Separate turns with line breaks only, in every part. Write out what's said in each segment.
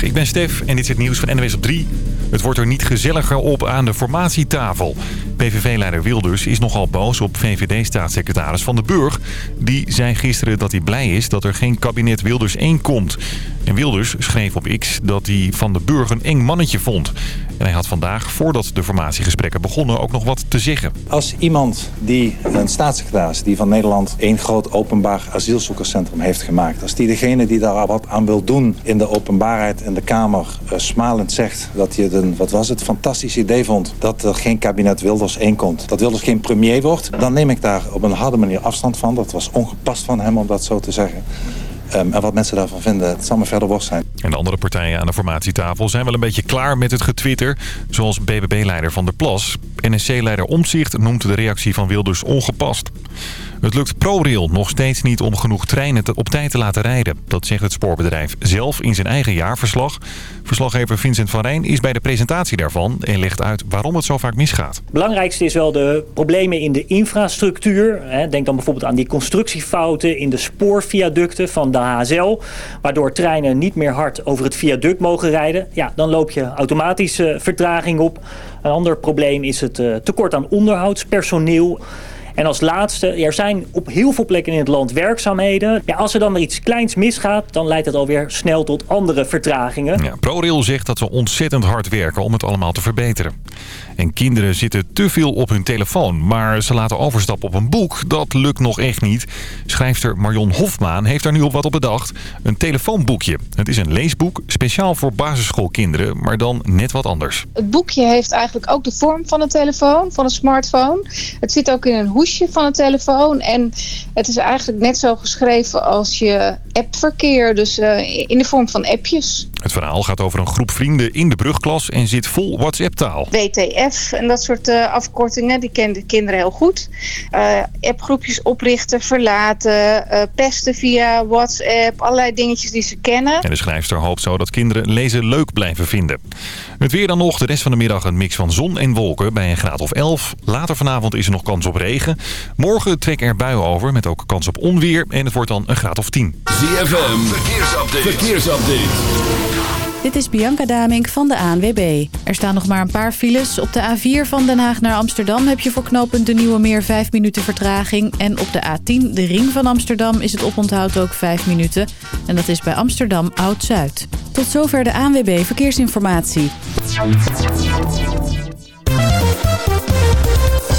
Ik ben Stef en dit is het nieuws van NWS op 3. Het wordt er niet gezelliger op aan de formatietafel. PVV-leider Wilders is nogal boos op VVD-staatssecretaris Van den Burg. Die zei gisteren dat hij blij is dat er geen kabinet Wilders 1 komt. En Wilders schreef op X dat hij Van den Burg een eng mannetje vond. En hij had vandaag, voordat de formatiegesprekken begonnen, ook nog wat te zeggen.
Als iemand die, een staatssecretaris die van Nederland één groot openbaar asielzoekerscentrum heeft gemaakt. Als die degene die daar wat aan wil doen in de openbaarheid in de Kamer uh, smalend zegt dat hij het een, wat was het, fantastisch idee vond dat er geen kabinet Wilders 1 komt. Dat Wilders geen premier wordt, dan neem ik daar op een harde manier afstand van. Dat was ongepast van hem om dat zo te zeggen. Um, en wat mensen daarvan vinden, het zal me verder worst zijn.
En de andere partijen aan de formatietafel zijn wel een beetje klaar met het getwitter. Zoals BBB-leider Van der Plas. NSC-leider Omzicht noemt de reactie van Wilders ongepast. Het lukt ProRail nog steeds niet om genoeg treinen op tijd te laten rijden. Dat zegt het spoorbedrijf zelf in zijn eigen jaarverslag. Verslaggever Vincent van Rijn is bij de presentatie daarvan en legt uit waarom het zo vaak misgaat. Het
belangrijkste is wel de problemen in de infrastructuur. Denk dan bijvoorbeeld aan die constructiefouten in de spoorviaducten van de HSL. Waardoor treinen niet meer hard over het viaduct mogen rijden. Ja, dan loop je automatisch vertraging op. Een ander probleem is het eh, tekort aan onderhoudspersoneel. En als laatste, er zijn op heel veel plekken in het land werkzaamheden. Ja, als er dan maar iets kleins misgaat, dan leidt het alweer snel tot andere vertragingen.
Ja, ProRail zegt dat ze ontzettend hard werken om het allemaal te verbeteren. En kinderen zitten te veel op hun telefoon, maar ze laten overstappen op een boek. Dat lukt nog echt niet. Schrijfster Marion Hofmaan heeft daar nu op wat op bedacht. Een telefoonboekje. Het is een leesboek, speciaal voor basisschoolkinderen, maar dan net wat anders.
Het boekje heeft eigenlijk ook de vorm van een telefoon, van een smartphone. Het zit ook in een hoesje van een telefoon. En het is eigenlijk net zo geschreven als je appverkeer. Dus uh, in de vorm van appjes.
Het verhaal gaat over een groep vrienden in de brugklas en zit vol WhatsApp-taal.
WTF en dat soort uh, afkortingen, die kennen de kinderen heel goed. Uh, appgroepjes oprichten, verlaten, pesten via WhatsApp, allerlei dingetjes die ze kennen.
En de schrijfster hoopt zo dat kinderen lezen leuk blijven vinden. Het weer dan nog, de rest van de middag een mix van zon en wolken bij een graad of 11. Later vanavond is er nog kans op regen. Morgen trekken er buien over met ook kans op onweer en het wordt dan een graad of 10.
ZFM, verkeersupdate. verkeersupdate.
Dit is Bianca Damink van de ANWB. Er staan nog maar een paar files. Op de A4 van Den Haag naar Amsterdam heb je voor knooppunt de Nieuwe Meer 5 minuten vertraging. En op de A10, de ring van Amsterdam, is het oponthoud ook 5 minuten. En dat is bij Amsterdam Oud-Zuid. Tot zover de ANWB Verkeersinformatie.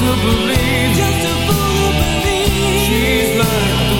Believe. Just a fool to believe. She's like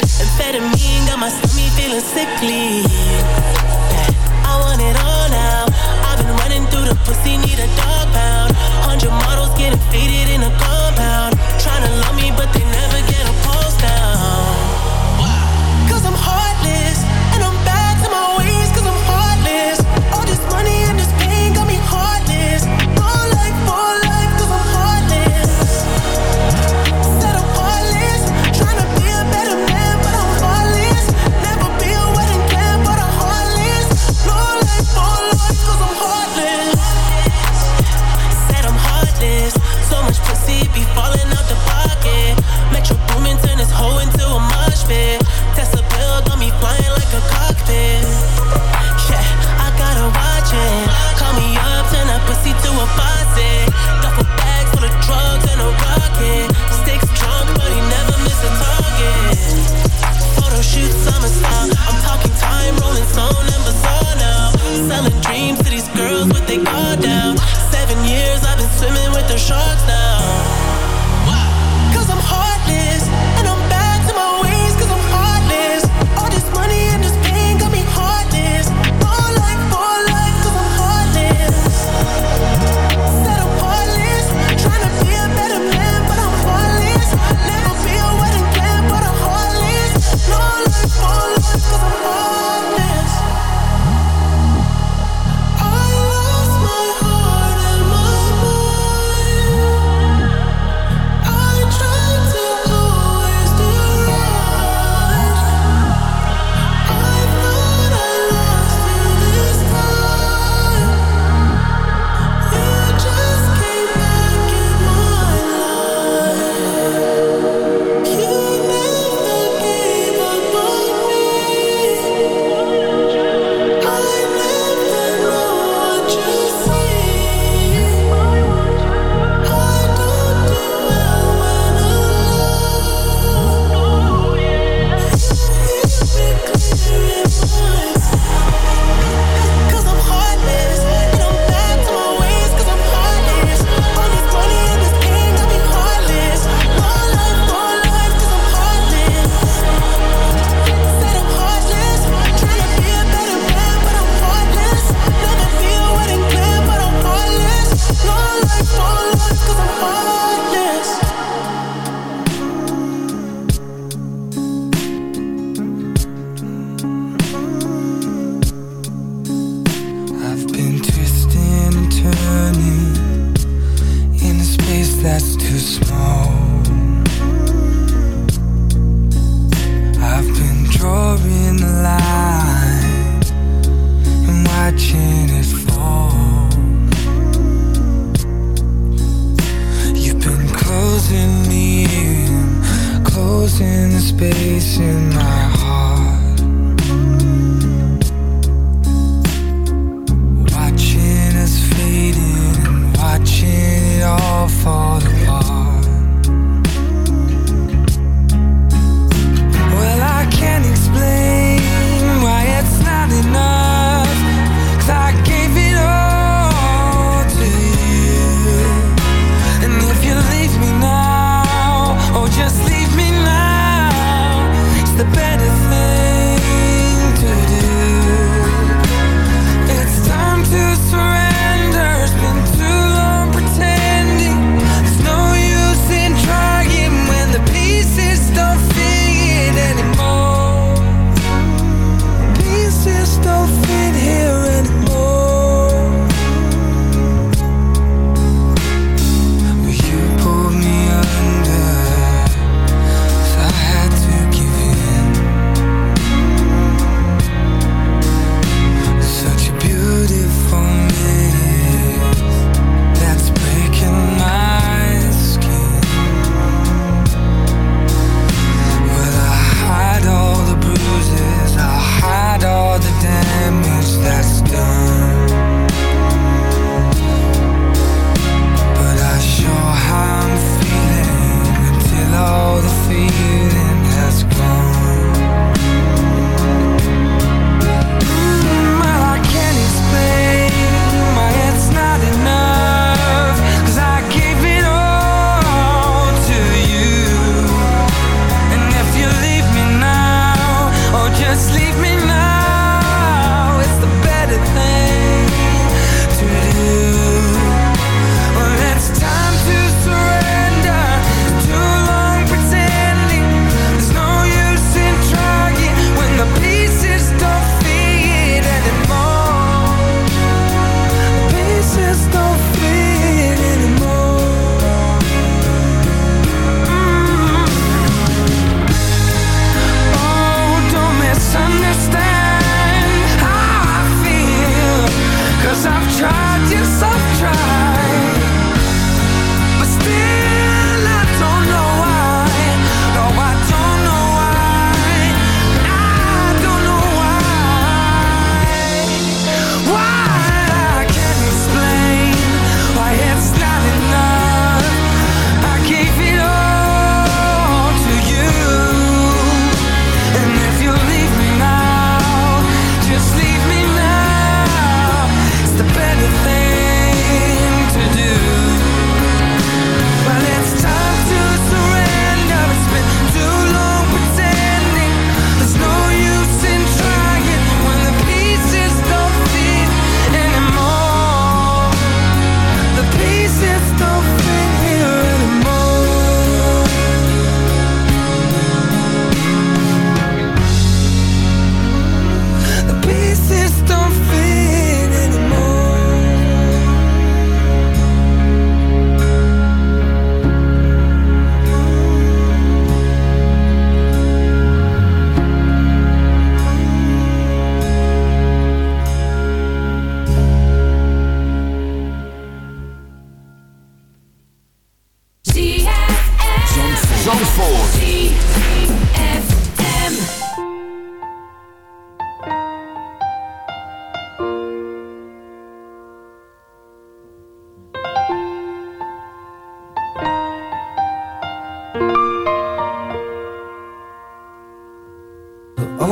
Amphetamine got my stomach feeling sickly.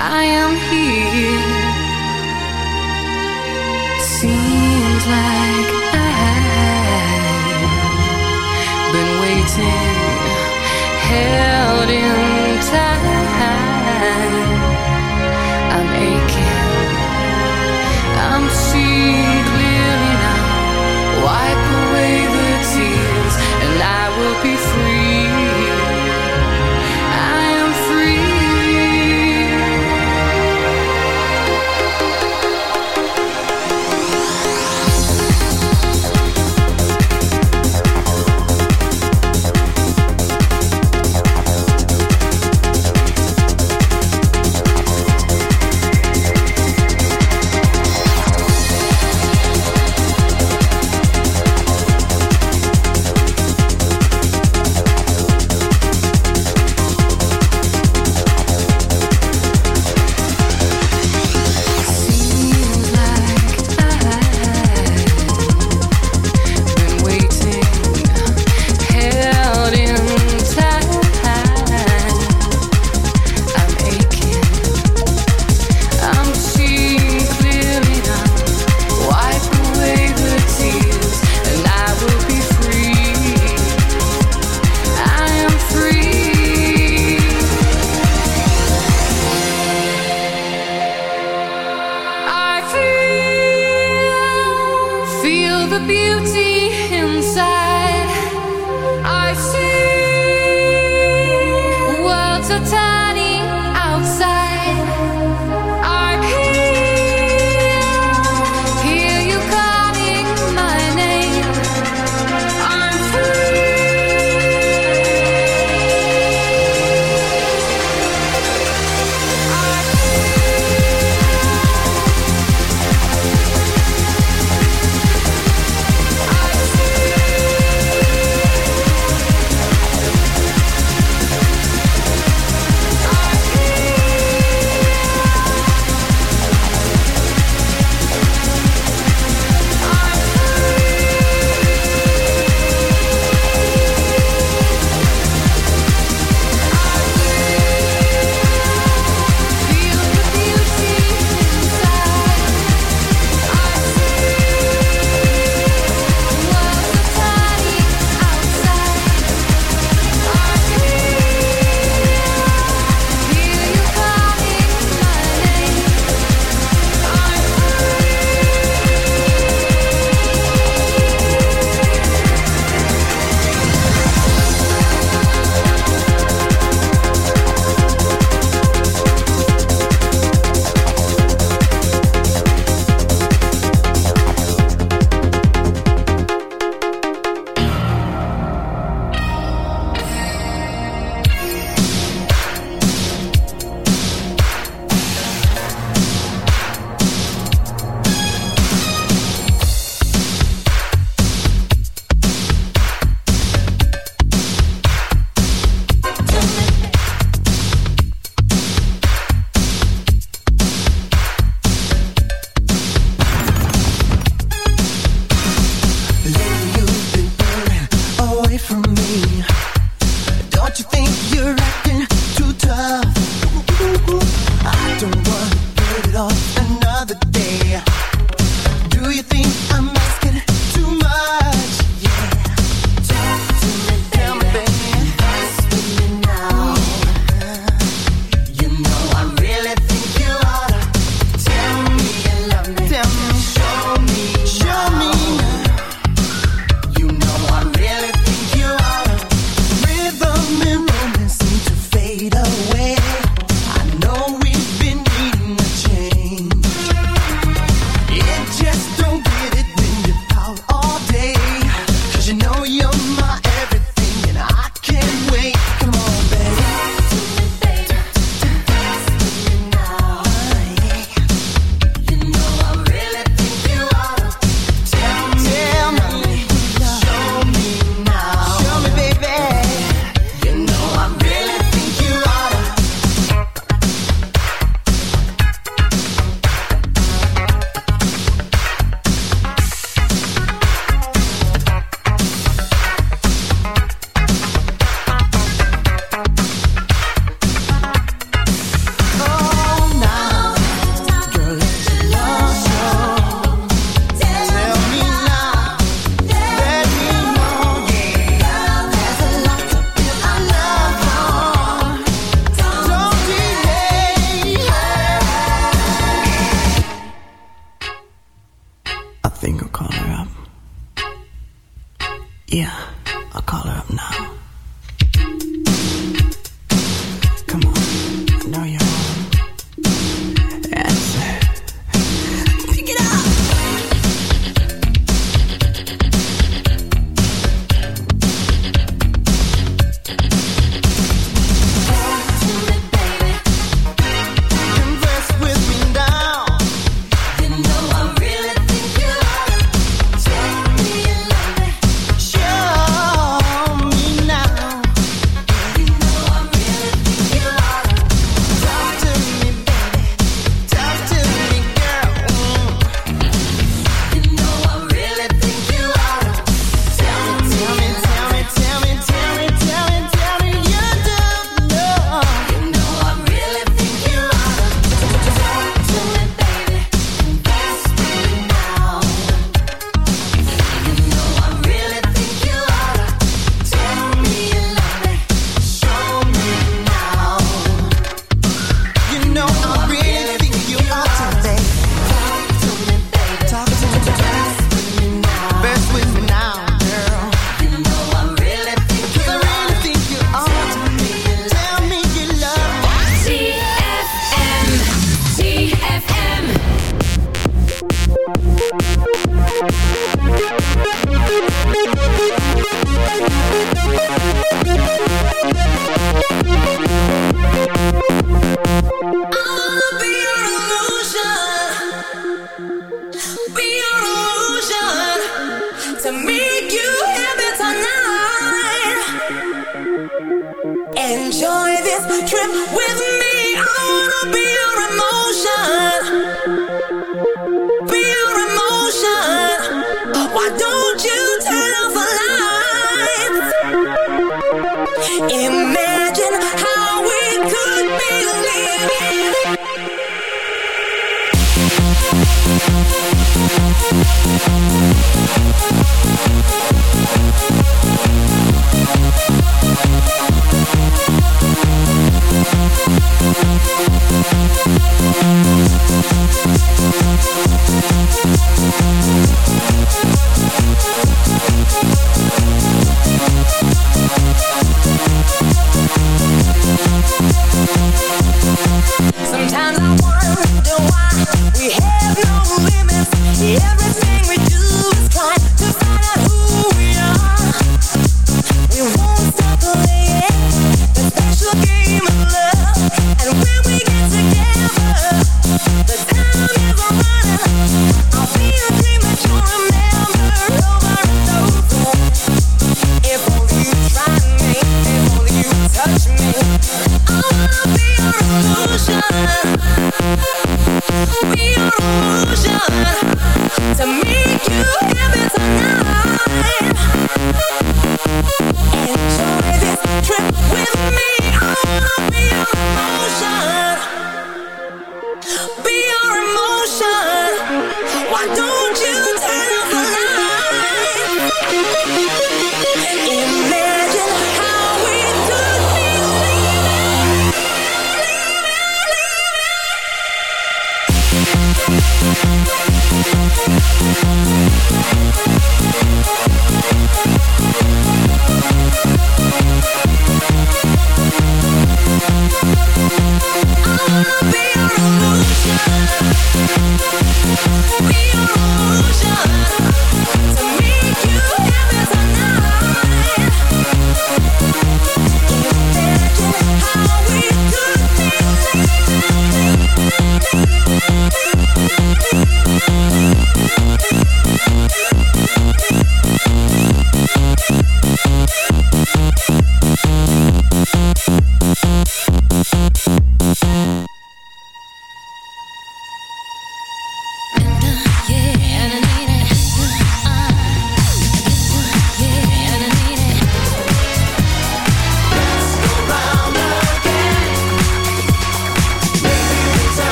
I am here. Seems like I've been waiting, held in time. I'm aching. I'm seeing clearly now.
Why?